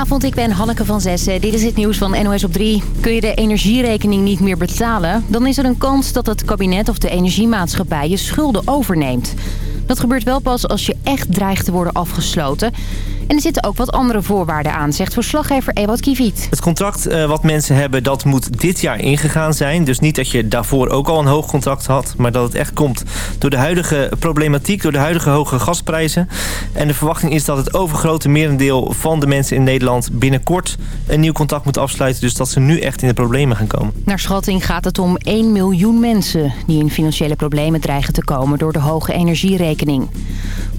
Goedenavond, ik ben Hanneke van Zessen. Dit is het nieuws van NOS op 3. Kun je de energierekening niet meer betalen? Dan is er een kans dat het kabinet of de energiemaatschappij je schulden overneemt. Dat gebeurt wel pas als je echt dreigt te worden afgesloten. En er zitten ook wat andere voorwaarden aan, zegt verslaggever Ewout Kiviet. Het contract uh, wat mensen hebben, dat moet dit jaar ingegaan zijn. Dus niet dat je daarvoor ook al een hoog contract had... maar dat het echt komt door de huidige problematiek... door de huidige hoge gasprijzen. En de verwachting is dat het overgrote merendeel van de mensen in Nederland... binnenkort een nieuw contract moet afsluiten. Dus dat ze nu echt in de problemen gaan komen. Naar schatting gaat het om 1 miljoen mensen... die in financiële problemen dreigen te komen door de hoge energierekening.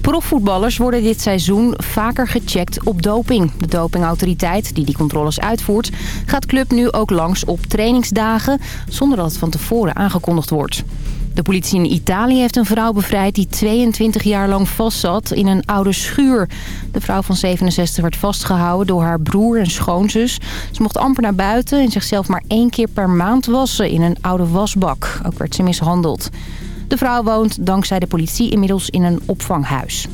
Profvoetballers worden dit seizoen vaker gecheckt op doping. De dopingautoriteit, die die controles uitvoert, gaat club nu ook langs op trainingsdagen... zonder dat het van tevoren aangekondigd wordt. De politie in Italië heeft een vrouw bevrijd die 22 jaar lang vastzat in een oude schuur. De vrouw van 67 werd vastgehouden door haar broer en schoonzus. Ze mocht amper naar buiten en zichzelf maar één keer per maand wassen in een oude wasbak. Ook werd ze mishandeld. De vrouw woont dankzij de politie inmiddels in een opvanghuis.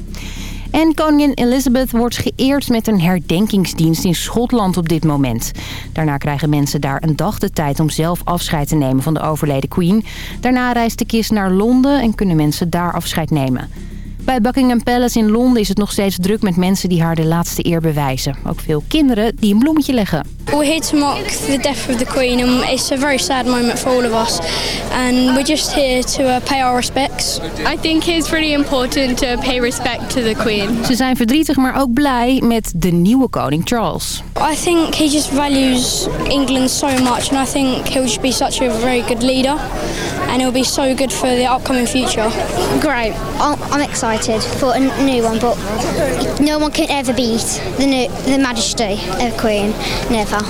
En koningin Elizabeth wordt geëerd met een herdenkingsdienst in Schotland op dit moment. Daarna krijgen mensen daar een dag de tijd om zelf afscheid te nemen van de overleden queen. Daarna reist de kist naar Londen en kunnen mensen daar afscheid nemen. Bij Buckingham Palace in Londen is het nog steeds druk met mensen die haar de laatste eer bewijzen. Ook veel kinderen die een bloemetje leggen. We're here to mark the death of the Queen and it's a very sad moment for all of us. And we're just here to uh, pay our respects. I think it's really important to pay respect to the Queen. Ze zijn verdrietig, maar ook blij met de nieuwe koning Charles. I think he just values England so much and I think he'll just be such a very good leader. And it'll be so good for the upcoming future. Great. I'm excited for a new one, but no one can ever beat the, new, the majesty of Queen. Never.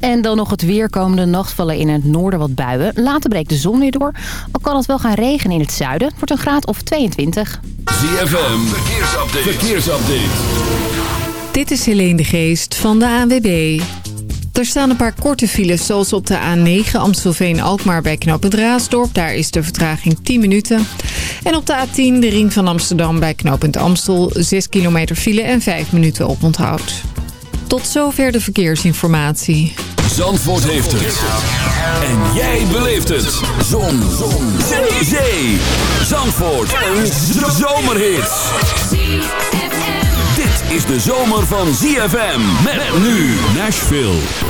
En dan nog het weer. Komende nacht vallen in het noorden wat buien. Later breekt de zon weer door. Al kan het wel gaan regenen in het zuiden. Het wordt een graad of 22. ZFM, verkeersupdate. verkeersupdate. Dit is Helene de Geest van de ANWB. Er staan een paar korte files, zoals op de A9 Amstelveen-Alkmaar bij knooppunt Raasdorp. Daar is de vertraging 10 minuten. En op de A10 de ring van Amsterdam bij knooppunt Amstel. 6 kilometer file en 5 minuten oponthoud. Tot zover de verkeersinformatie. Zandvoort heeft het. En jij beleeft het. Zon. Zon. Zandvoort. Een zomerhit. Dit is de zomer van ZFM. Met nu Nashville.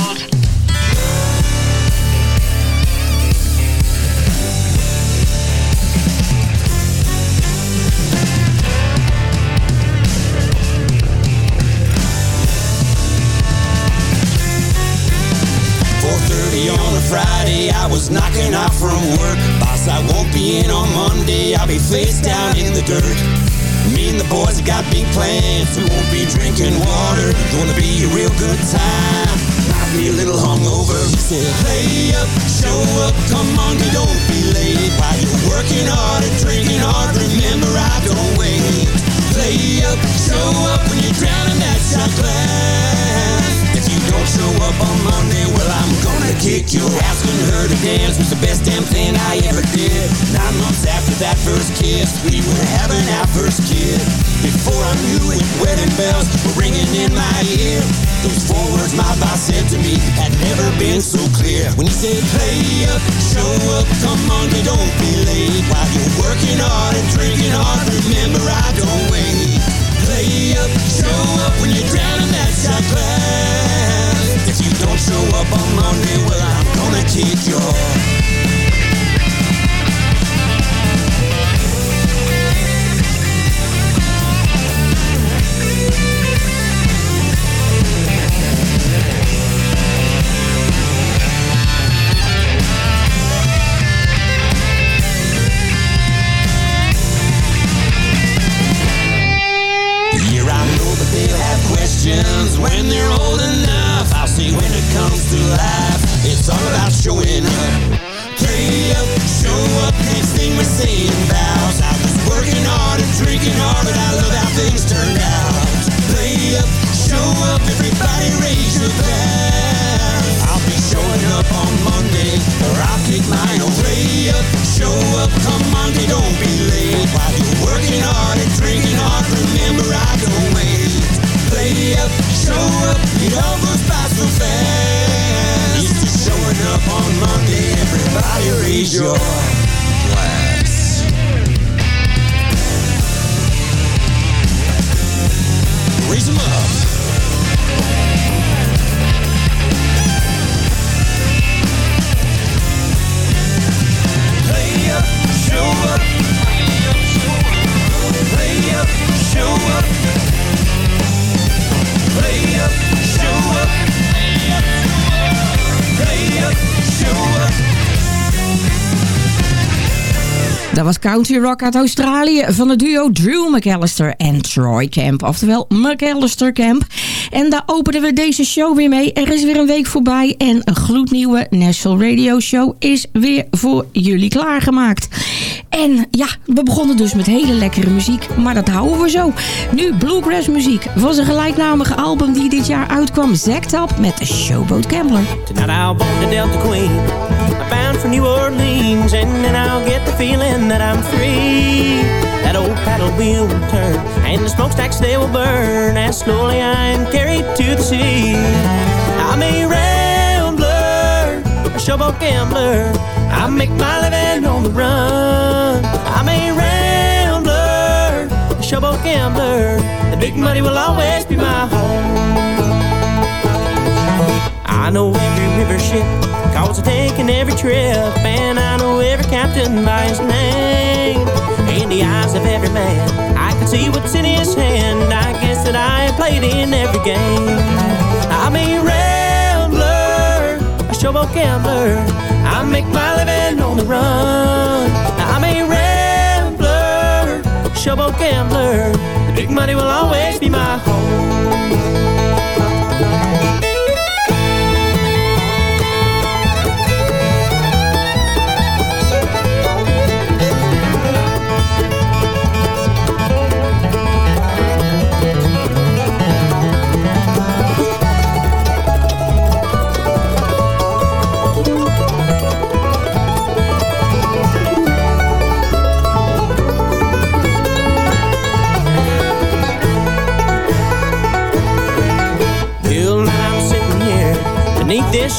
On a Friday, I was knocking off from work. Boss, I won't be in on Monday, I'll be face down in the dirt. Me and the boys have got big plans, we won't be drinking water. Gonna be a real good time. Might be a little hungover. He said, play up, show up, come on, you don't be late. While you're working hard and drinking hard, remember I don't wait. Play up, show up when you're drowning that shot glass. Don't show up on Monday, well, I'm gonna kick your. Asking her to dance was the best damn thing I ever did. Nine months after that first kiss, we were having our first kid. Before I knew it, wedding bells were ringing in my ear. Those four words my boss said to me had never been so clear. When he said, play up, show up, come on, you don't be late. While you're working hard and drinking hard, remember I don't wait. Play up, show up when you're drowning that shot glass. If you don't show up on Monday, well, I'm gonna kick your questions when they're old enough. To life. It's all about showing up. Play up, show up, next thing we're saying vows. I was working hard and drinking hard, but I love how things turned out. Play up, show up, everybody raise your glass. I'll be showing up on Monday, or I'll kick my own way up. Show up come Monday, don't be late. While you're working hard and drinking hard, remember I don't wait. Play up, show up, it all goes by so fast. Showing up on Monday, everybody raise your glass. Raise 'em up. Dat was country rock uit Australië van het duo Drew McAllister en Troy Camp. Oftewel McAllister Camp. En daar openen we deze show weer mee. Er is weer een week voorbij en een gloednieuwe National Radio Show is weer voor jullie klaargemaakt. En ja, we begonnen dus met hele lekkere muziek, maar dat houden we zo. Nu bluegrass muziek van zijn gelijknamige album die dit jaar uitkwam. Zacked Up met Showboat Gambler. Tonight I'll the Delta Queen. I'm bound for New Orleans, and I'll get the feeling that I'm free. That old paddle wheel will turn, and the smokestacks they will burn as slowly I am carried to the sea. I'm a rambler, a showboat gambler. I make my living on the run. I'm a rambler, a showboat gambler. The big money will always be my home. I know every river ship, cause I taken every trip, and I know every captain by his name. In the eyes of every man, I can see what's in his hand. I guess that I have played in every game. I'm a rambler, a showboat gambler. I make my living on the run. I'm a rambler, showboat gambler. The big money will always be my home.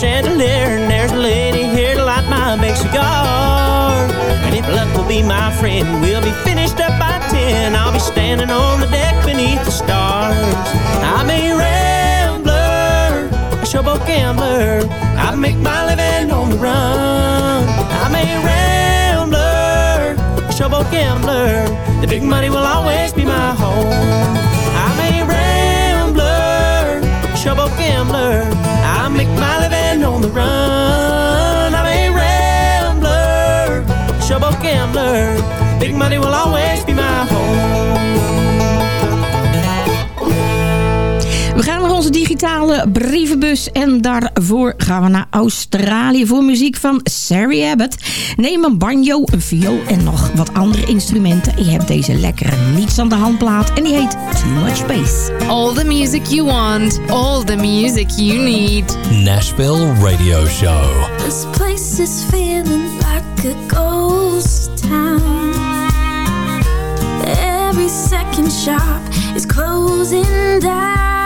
Chandelier, and there's a lady here to light my big cigar. And if luck will be my friend, we'll be finished up by ten. I'll be standing on the deck beneath the stars. I'm a rambler, a showboat gambler. I make my living on the run. I'm a rambler, a showboat gambler. The big money will always be my home. I'm a rambler, a showboat gambler. Living on the run. I'm a rambler, showboat gambler. Big money will always be my home. We gaan naar onze digitale brievenbus en daarvoor gaan we naar Australië voor muziek van Sari Abbott. Neem een banjo, een viool en nog wat andere instrumenten. Je hebt deze lekkere niets aan de handplaat en die heet Too Much Space. All the music you want, all the music you need. Nashville Radio Show. This place is feeling like a ghost town. Every second shop is closing down.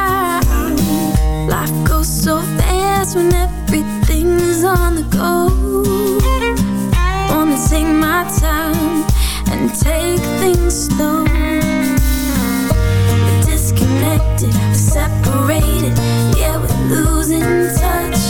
Fast when everything's on the go. Wanna take my time and take things slow. We're disconnected, we're separated, yeah, we're losing touch.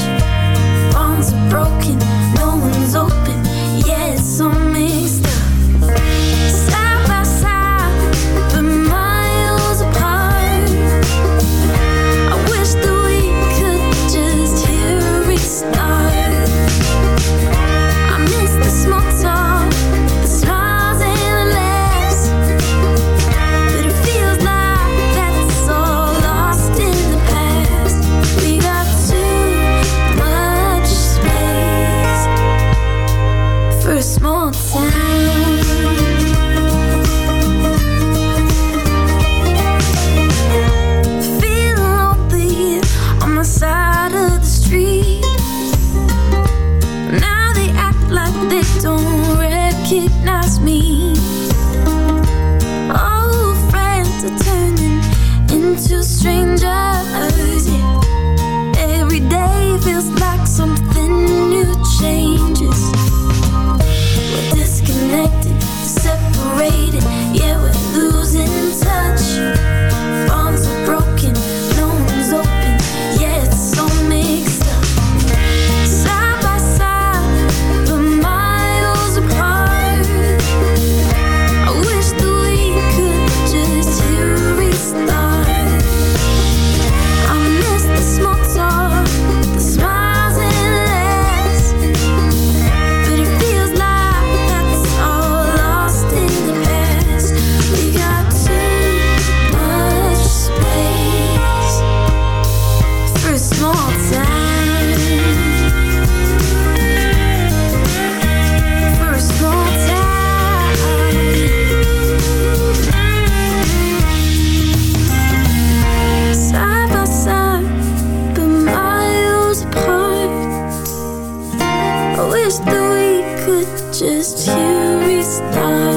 Wish that we could just hit restart. Side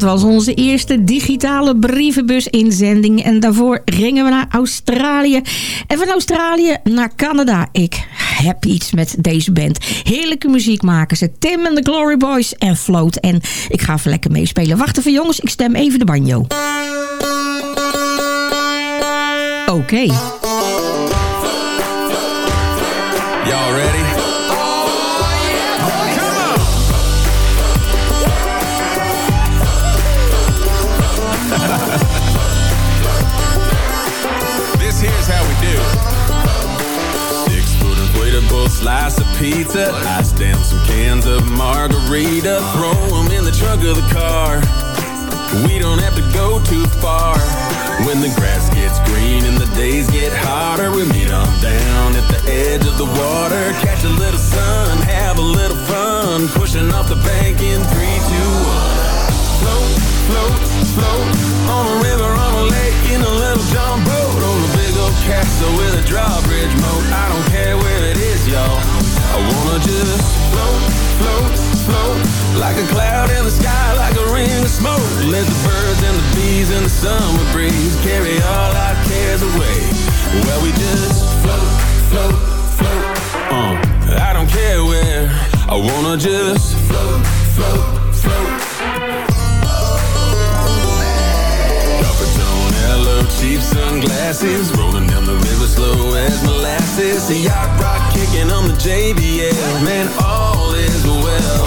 Dat was onze eerste digitale brievenbus-inzending. En daarvoor gingen we naar Australië. En van Australië naar Canada. Ik heb iets met deze band. Heerlijke muziek maken ze. Tim en de Glory Boys en Float. En ik ga even lekker meespelen. Wacht even jongens, ik stem even de banjo. Oké. Pizza. Ice down some cans of margarita. Throw 'em in the trunk of the car. We don't have to go too far. When the grass gets green and the days get hotter, we meet on down at the edge of the water. Catch a little sun, have a little fun. Pushing off the bank in three, two, one. Float, float, float on a river, on a lake, in a little John boat. On a big old castle with a drawbridge moat. I don't care where it is, y'all. I wanna just float, float, float like a cloud in the sky, like a ring of smoke. Let the birds and the bees and the summer breeze carry all our cares away. Well, we just float, float, float. Uh, I don't care where. I wanna just float, float, float. Coppertone, cheap sunglasses Rolling down the river slow as molasses A yacht rock kicking on the JBL Man, all is well.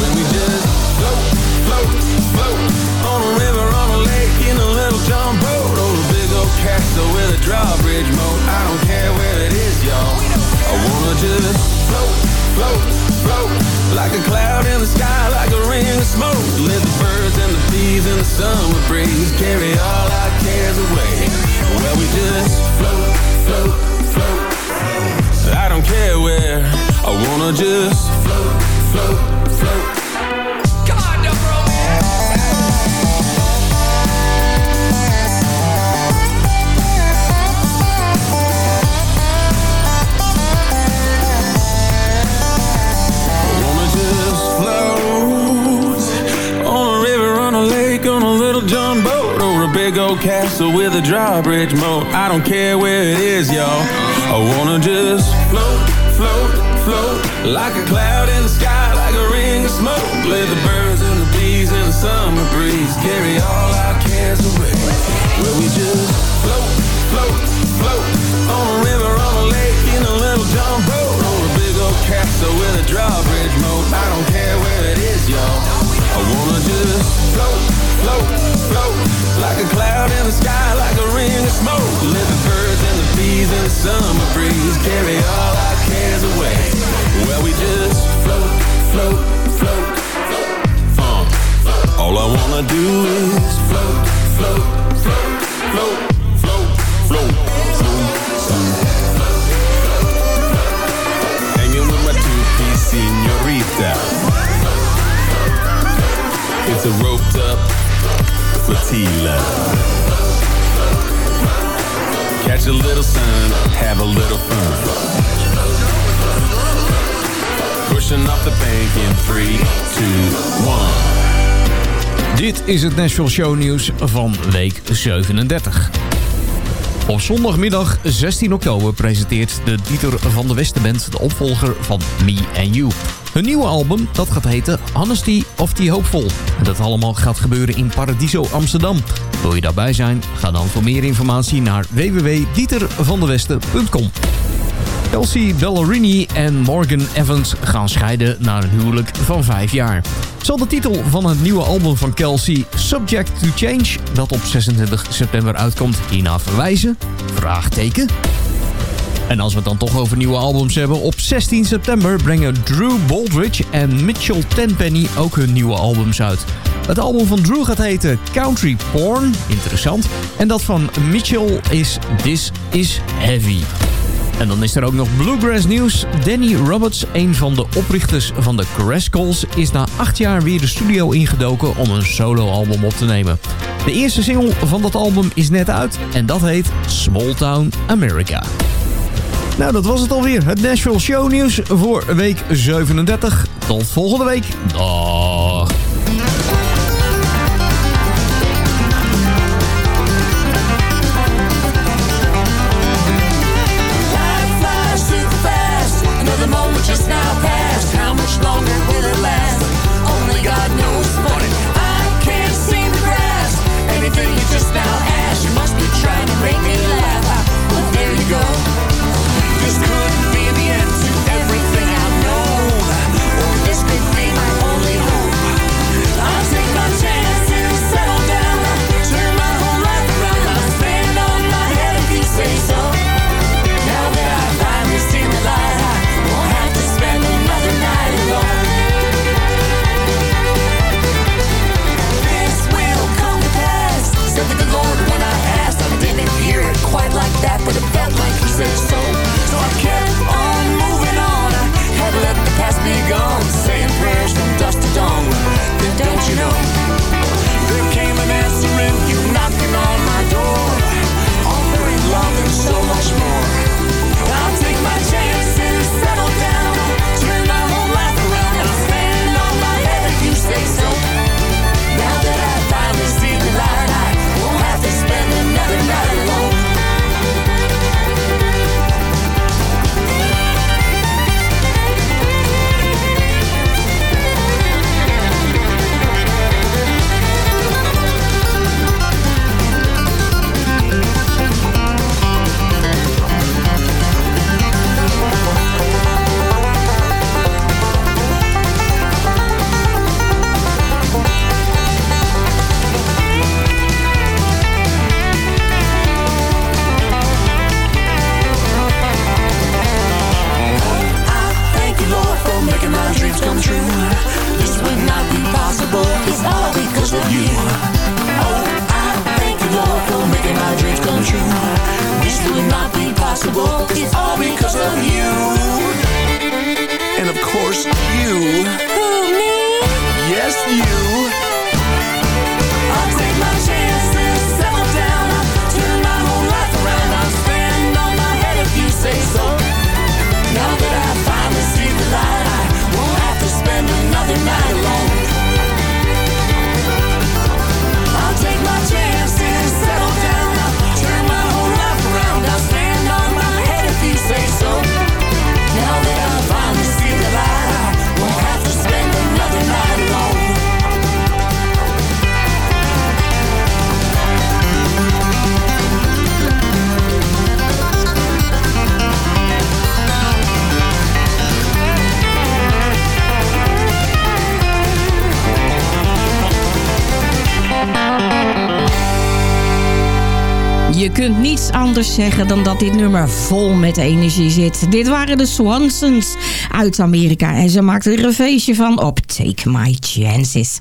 When we just float, float, float On a river, on a lake, in a little John boat On a big old castle with a drawbridge moat. I don't care where it is, y'all. I wanna just float, float, float Like a cloud in the sky, like a ring of smoke. Let the birds and the bees and the summer breeze Carry all our cares away. Well, we just float, float, float I don't care where I wanna just float, float, float Come on, Dobro wanna just float on a river, on a lake, on a little John boat, or a big old castle with a drawbridge moat. I don't care where it is, y'all. I wanna just float, float, float like a cloud in the sky, like a ring of smoke. Let the birds and the bees and the summer breeze carry all our cares away. Well, we just float, float, float on a river, on a lake, in a little John boat, or a big old castle with a drawbridge moat. I don't care where it is, y'all. I wanna just float, float, float like a cloud in the sky, het Nashville Show nieuws van week 37. Op zondagmiddag 16 oktober presenteert de Dieter van de Westenband de opvolger van Me and You. Hun nieuwe album dat gaat heten Honesty of the Hopeful. En dat allemaal gaat gebeuren in Paradiso Amsterdam. Wil je daarbij zijn? Ga dan voor meer informatie naar www.dietervandewesten.com. Elsie Ballerini en Morgan Evans gaan scheiden na een huwelijk van vijf jaar. Zal de titel van het nieuwe album van Kelsey, Subject to Change, dat op 26 september uitkomt, hierna verwijzen? Vraagteken. En als we het dan toch over nieuwe albums hebben, op 16 september brengen Drew Baldridge en Mitchell Tenpenny ook hun nieuwe albums uit. Het album van Drew gaat heten Country Porn, interessant. En dat van Mitchell is This Is Heavy. En dan is er ook nog Bluegrass nieuws. Danny Roberts, een van de oprichters van de Rascals... is na acht jaar weer de studio ingedoken om een soloalbum op te nemen. De eerste single van dat album is net uit en dat heet Small Town America. Nou, dat was het alweer. Het Nashville Show nieuws voor week 37. Tot volgende week. Kunt niets anders zeggen dan dat dit nummer vol met energie zit. Dit waren de Swansons uit Amerika en ze maakten er een feestje van op Take My Chances.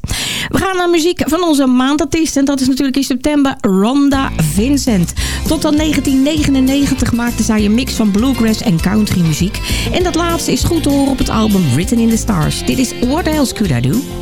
We gaan naar muziek van onze maandartiest en dat is natuurlijk in september Rhonda Vincent. Tot dan 1999 maakte zij een mix van bluegrass en country muziek. En dat laatste is goed te horen op het album Written in the Stars. Dit is What Else Could I Do?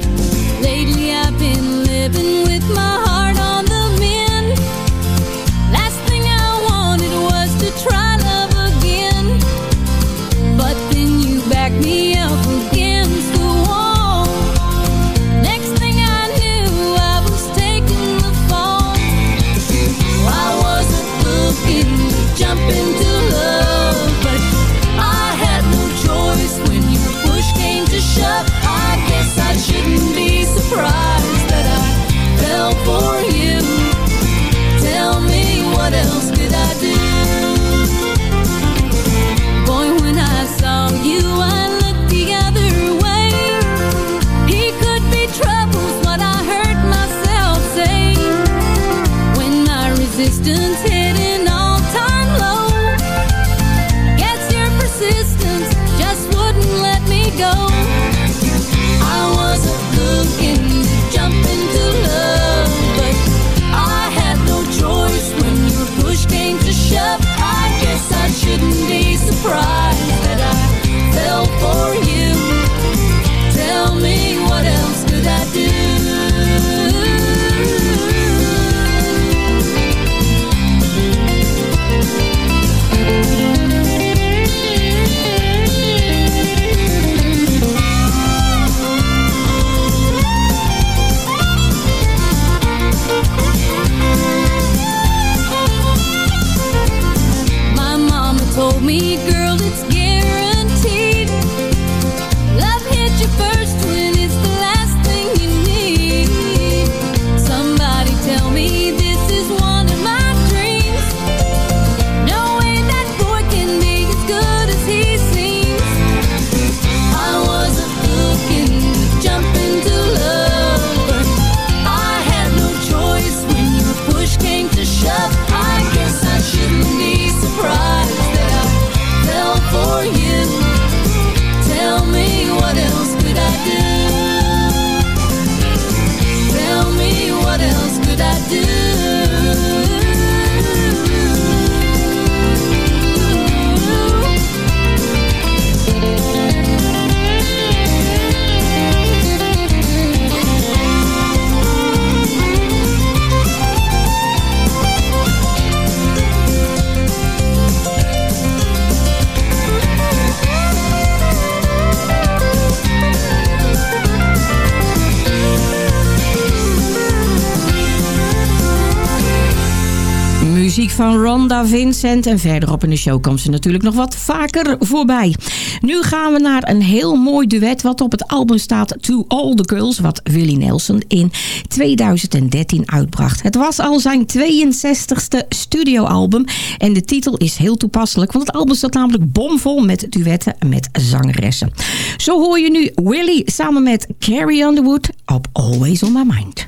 Van Rhonda Vincent. En verderop in de show komt ze natuurlijk nog wat vaker voorbij. Nu gaan we naar een heel mooi duet wat op het album staat To All The Girls. Wat Willie Nelson in 2013 uitbracht. Het was al zijn 62ste studioalbum. En de titel is heel toepasselijk. Want het album staat namelijk bomvol met duetten met zangeressen. Zo hoor je nu Willie samen met Carrie Underwood op Always On My Mind.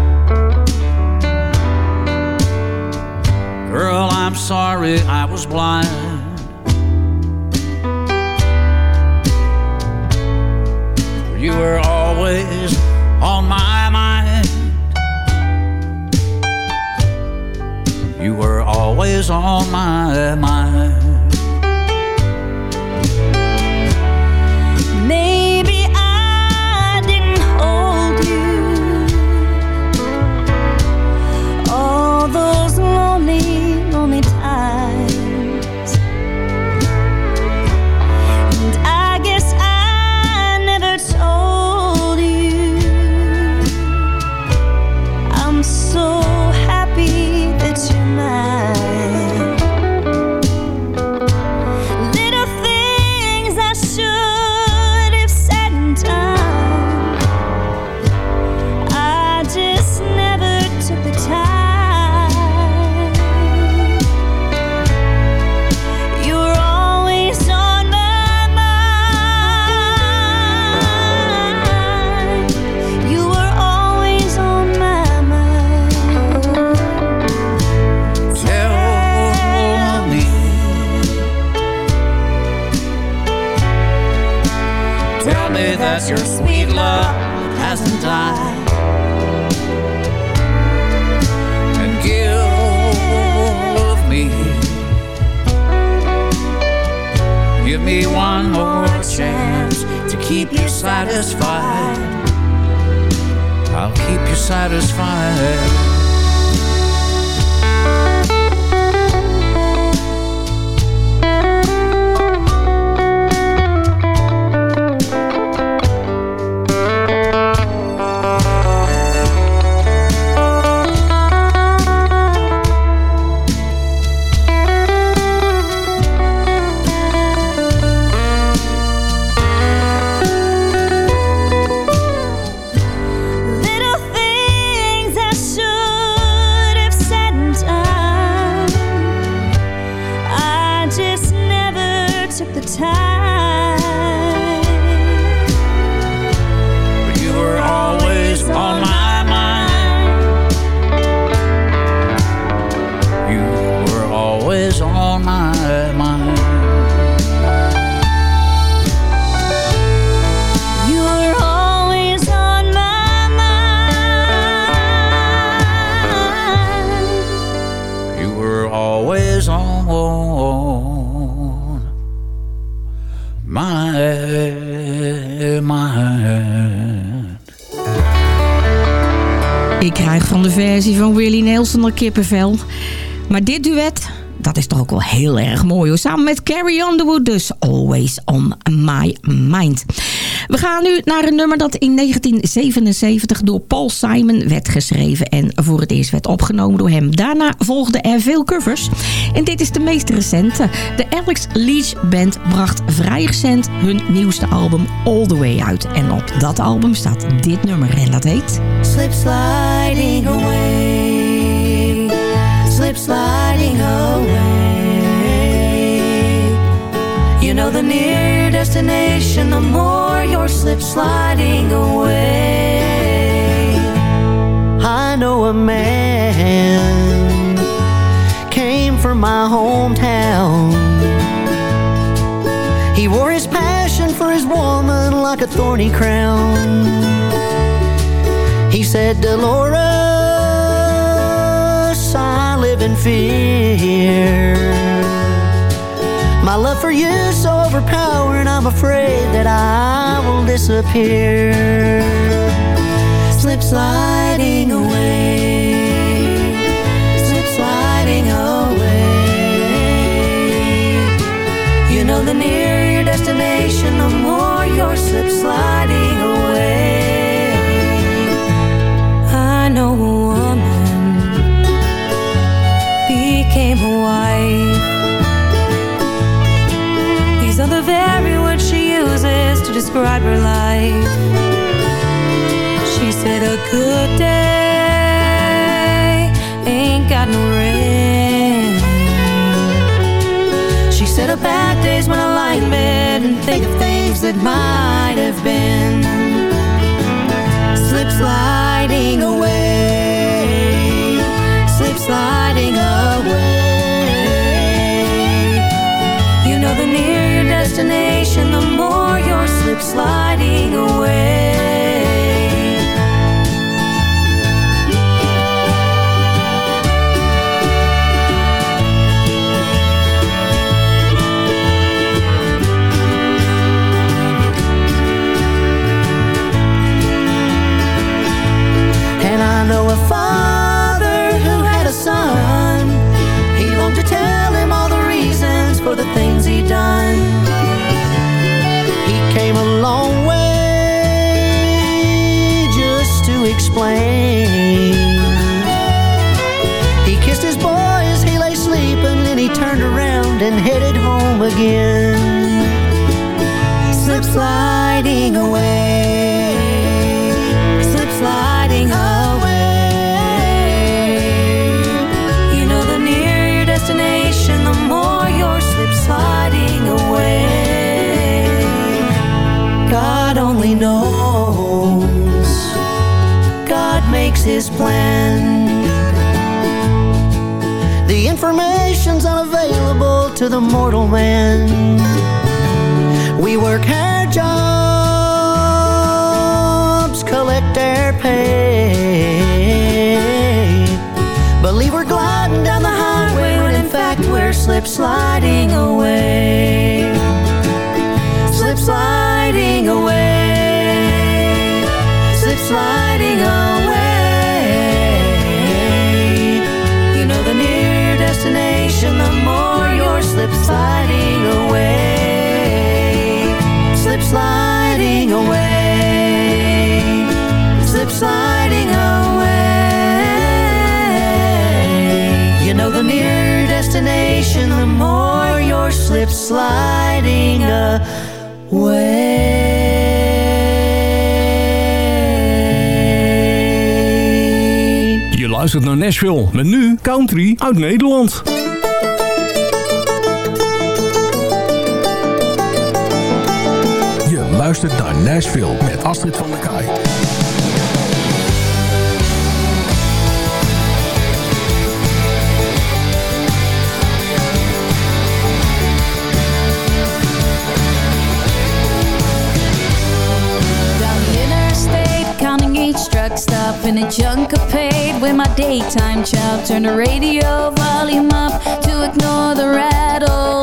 girl, I'm sorry I was blind. You were always on my mind. You were always on my mind. Keep you satisfied. I'll keep you satisfied. Maar dit duet, dat is toch ook wel heel erg mooi hoor. Samen met Carrie Underwood, dus Always on My Mind. We gaan nu naar een nummer dat in 1977 door Paul Simon werd geschreven en voor het eerst werd opgenomen door hem. Daarna volgden er veel covers. En dit is de meest recente. De Alex Leach Band bracht vrij recent hun nieuwste album All The Way uit. En op dat album staat dit nummer en dat heet... Slip sliding away. Sliding away. You know the your destination, the more you're slip sliding away. I know a man came from my hometown. He wore his passion for his woman like a thorny crown. He said, Dolores, In fear. My love for you is so overpowering, I'm afraid that I will disappear. Slip sliding away. Slip sliding away. You know the nearer your destination, the more you're slip sliding away. Describe her life. She said a good day ain't got no rain. She said a bad day's when I lie in bed and think of things that might have been. Slip sliding away, slip sliding away. You know the nearer your destination, the more sliding away. Around and headed home again. Slip sliding away, slip sliding away. You know the nearer your destination, the more you're slip sliding away. God only knows. God makes his plan. The information's unavailable to the mortal man. We work hard jobs, collect our pay. Believe we're gliding down the highway when in fact we're slip sliding away. Sliding away. Slip sliding away. Slip sliding away. You know the your destination, the more you're slip sliding away. Je luistert naar Nashville met nu country uit Nederland. luistert naar Nashville met Astrid van der Kaai. truck stop in a junk of paid with my daytime child Turn the radio volume up to ignore the rattle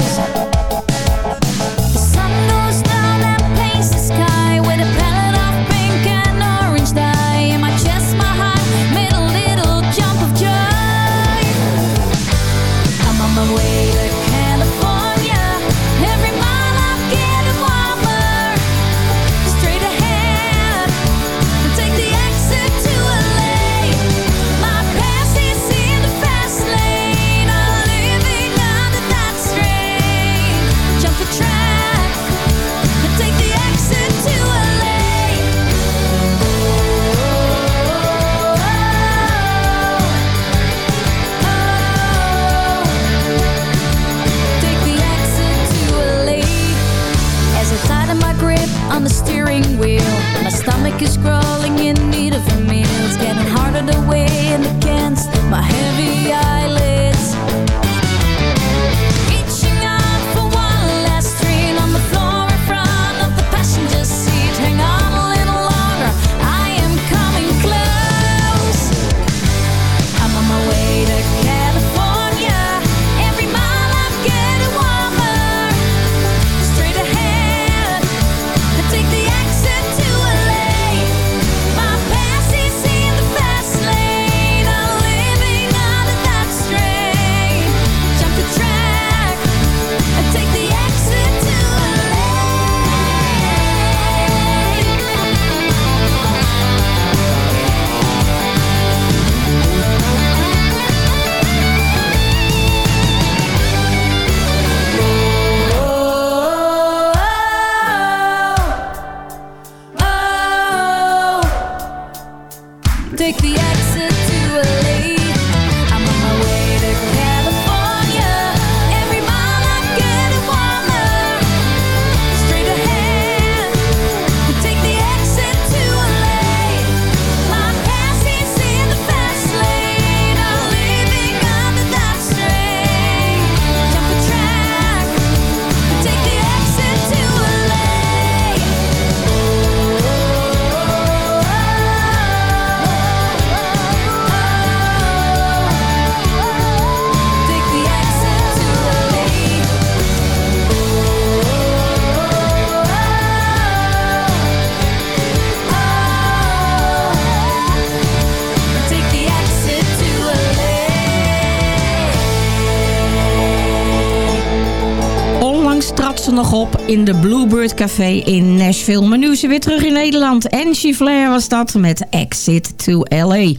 in de Bluebird Café in Nashville. Maar nu is ze weer terug in Nederland. en Flair was dat met Exit to LA.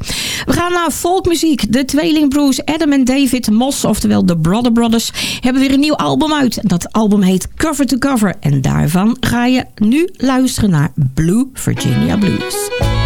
We gaan naar folkmuziek. De tweelingbroers Adam en David Moss, oftewel de Brother Brothers, hebben weer een nieuw album uit. Dat album heet Cover to Cover. En daarvan ga je nu luisteren naar Blue Virginia Blues.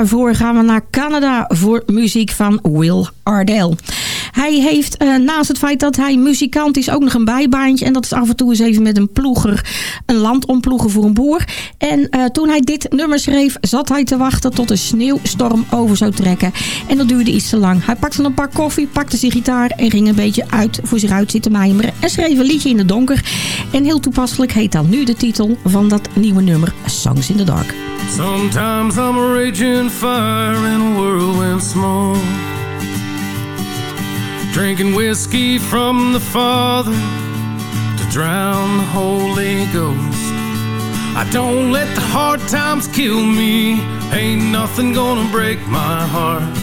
Daarvoor gaan we naar Canada voor muziek van Will Ardell. Hij heeft eh, naast het feit dat hij muzikant is ook nog een bijbaantje. En dat is af en toe eens even met een ploeger een land omploegen voor een boer. En eh, toen hij dit nummer schreef zat hij te wachten tot een sneeuwstorm over zou trekken. En dat duurde iets te lang. Hij pakte een pak koffie, pakte zijn gitaar en ging een beetje uit voor zich uit zitten mijmeren. En schreef een liedje in het donker. En heel toepasselijk heet dan nu de titel van dat nieuwe nummer Songs in the Dark. Sometimes I'm a raging fire in a whirlwind smoke. Drinking whiskey from the Father to drown the Holy Ghost. I don't let the hard times kill me. Ain't nothing gonna break my heart.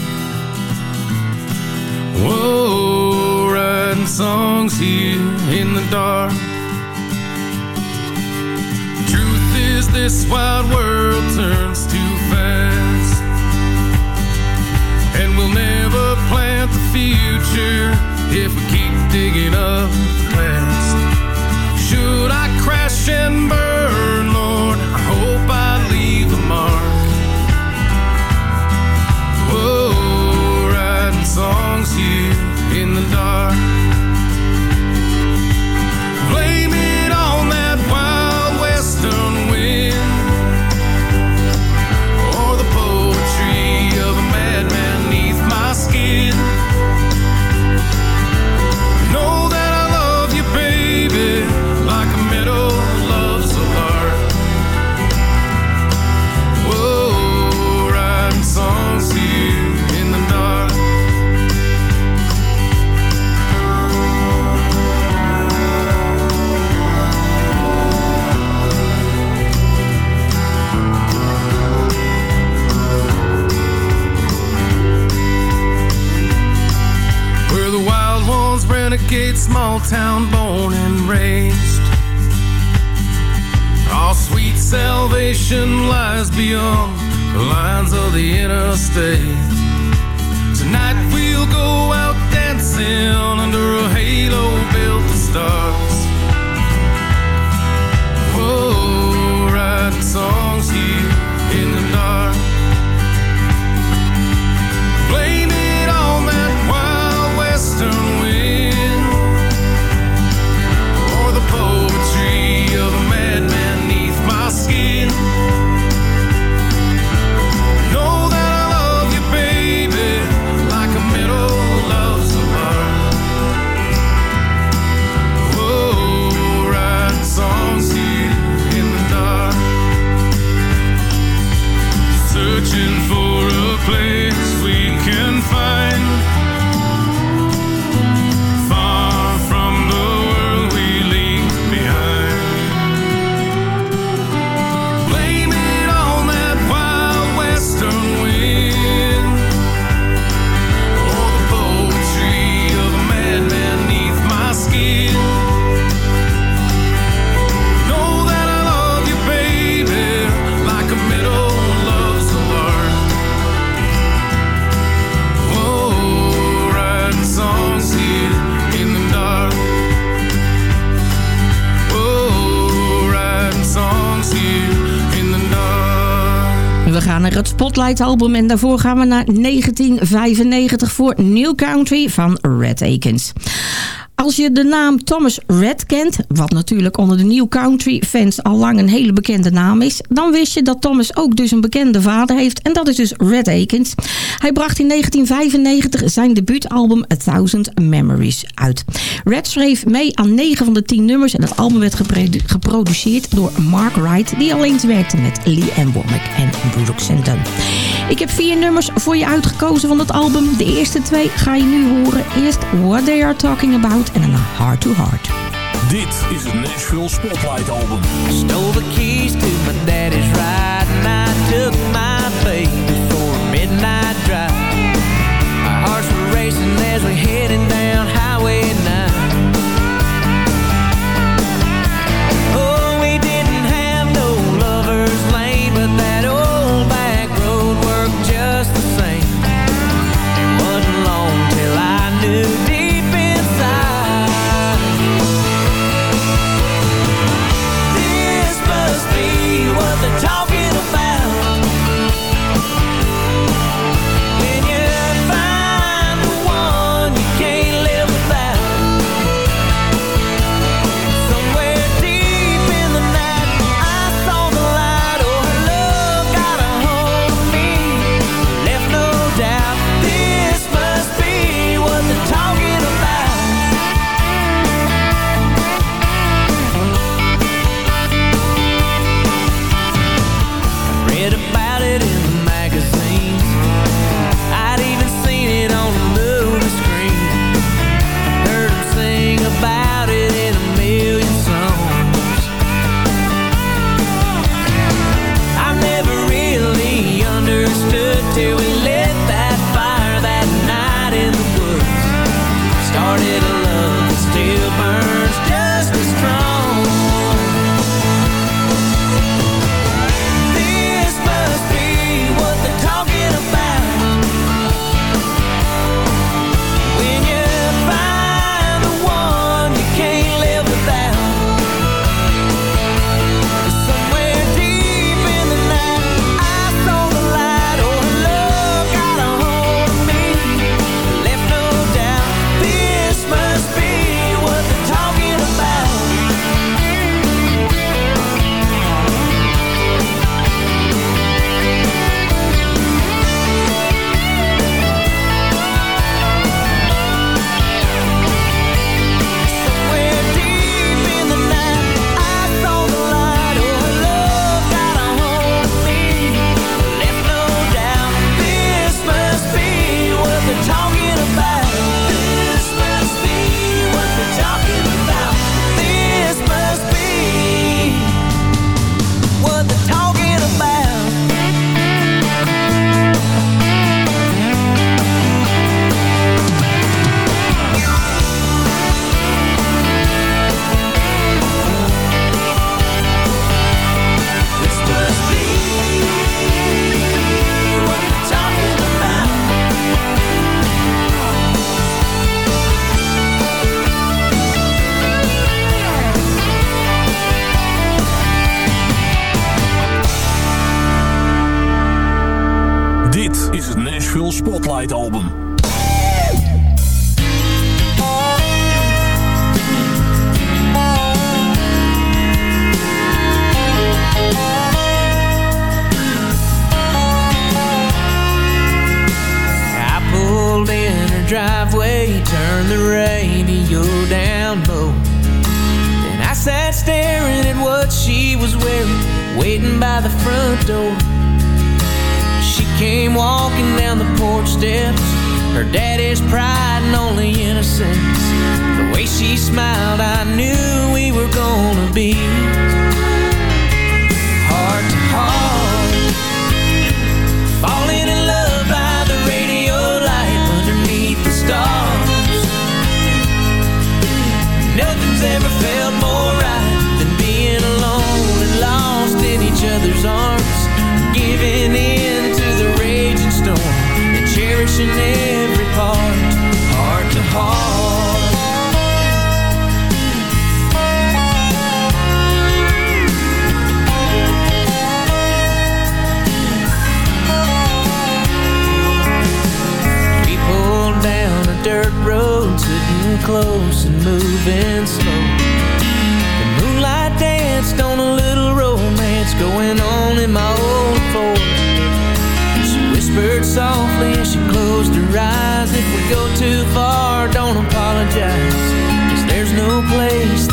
Whoa, writing songs here in the dark. Truth is, this wide world turns too fast. And we'll never plant the future if we keep digging up the past. Should I crash and burn, Lord? I hope I leave a mark. Whoa, writing songs here in the dark. Ones small town born and raised. All sweet salvation lies beyond the lines of the interstate. Tonight we'll go out dancing under a halo built of stars. Whoa, writing songs here het Spotlight album en daarvoor gaan we naar 1995 voor New Country van Red Akins. Als je de naam Thomas Red kent, wat natuurlijk onder de New Country fans al lang een hele bekende naam is, dan wist je dat Thomas ook dus een bekende vader heeft en dat is dus Red Akins. Hij bracht in 1995 zijn debuutalbum A Thousand Memories uit. Red schreef mee aan 9 van de 10 nummers en het album werd geproduceerd door Mark Wright, die al eens werkte met Lee Ann Womack en Brooks Dunn. Ik heb vier nummers voor je uitgekozen van het album. De eerste twee ga je nu horen. Eerst What They Are Talking About en daarna Heart to Heart. Dit is het Nashville Spotlight album. Stole the keys to my daddy's driveway, turned the radio down low. Then I sat staring at what she was wearing, waiting by the front door. She came walking down the porch steps, her daddy's pride and only innocence. The way she smiled, I knew we were gonna be heart to heart. Falling stepping into the raging storm and cherishing every part, heart to heart. We pulled down a dirt road, sitting close and moving slow going on in my old Ford She whispered softly and she closed her eyes. If we go too far, don't apologize. Cause there's no place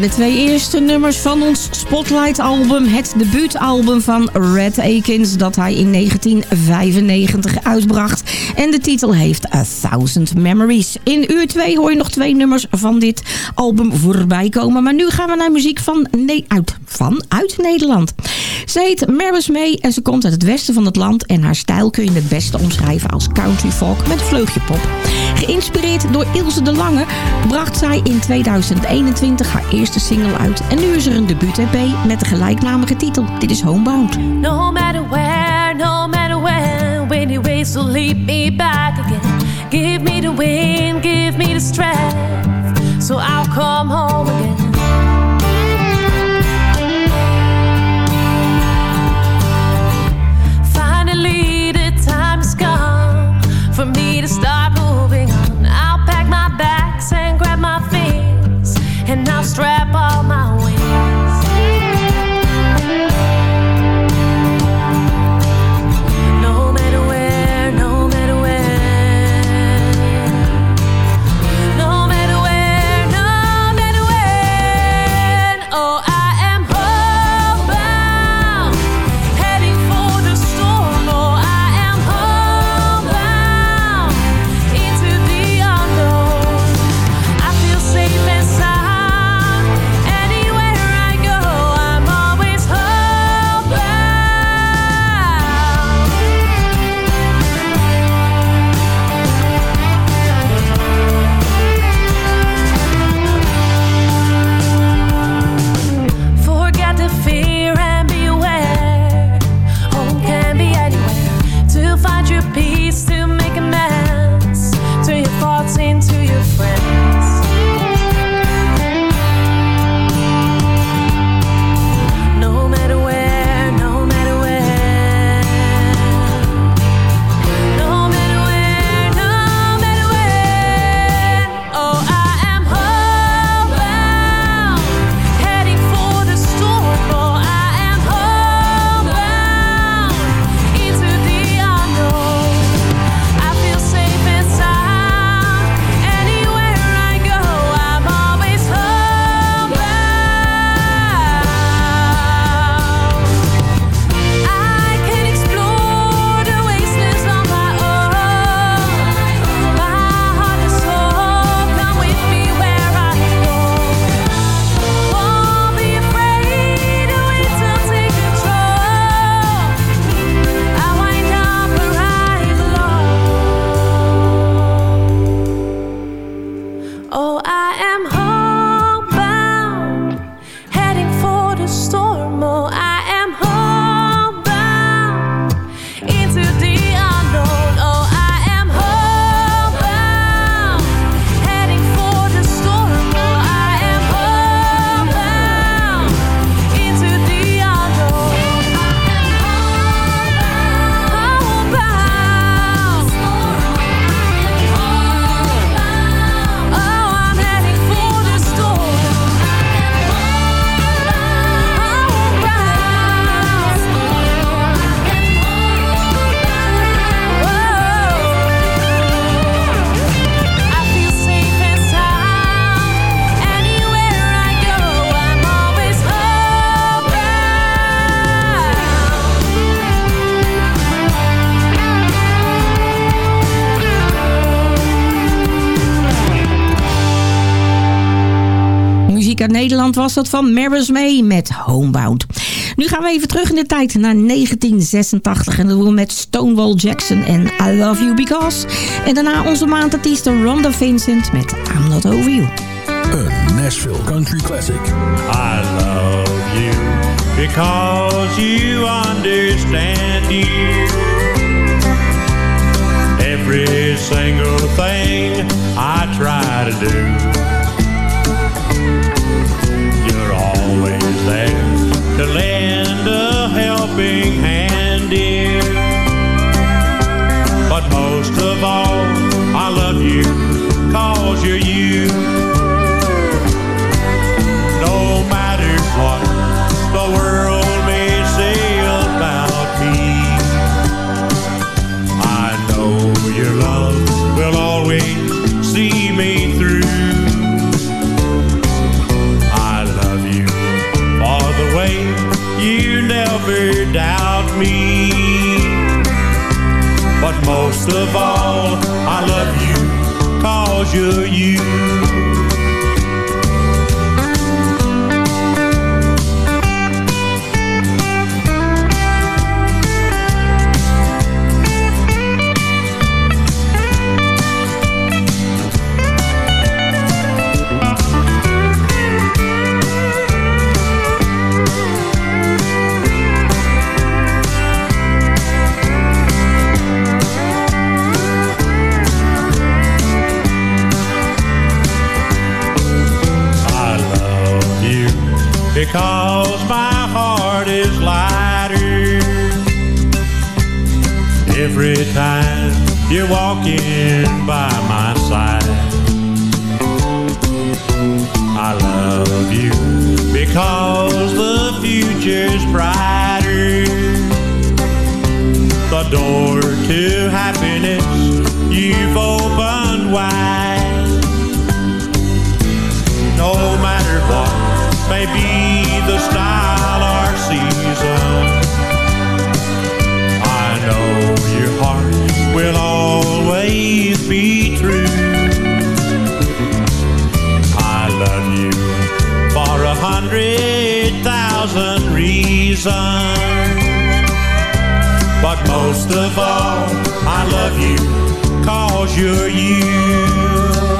de twee eerste nummers van ons Spotlight-album. Het debuutalbum van Red Akins dat hij in 1995 uitbracht. En de titel heeft A Thousand Memories. In uur 2 hoor je nog twee nummers van dit album voorbij komen. Maar nu gaan we naar muziek van, nee, uit, van uit Nederland. Ze heet Maris May en ze komt uit het westen van het land. En haar stijl kun je het beste omschrijven als country folk met vleugje pop. Geïnspireerd door Ilse de Lange bracht zij in 2021 haar eerste single uit. En nu is er een debuut-EP met de gelijknamige titel. Dit is Homebound. No matter where, no matter when, when he waits to lead me back again. Give me the wind, give me the strength, so I'll come home again. Nederland was dat van Maris May met Homebound. Nu gaan we even terug in de tijd naar 1986 en dat doen we met Stonewall Jackson en I Love You Because. En daarna onze maandartieste Rhonda Vincent met I'm Not Over You. Een Nashville Country Classic. I love you because you understand you. Every single thing I try to do. To lend a helping hand, dear. But most of all, I love you cause you're you. No matter what the world most of all, I love you cause you're you. Every time you're walking by my side. I love you because the future's brighter. The door to happiness you've opened wide. No matter what may be the style or season, I know your heart will always be true. I love you for a hundred thousand reasons, but most of all, I love you cause you're you.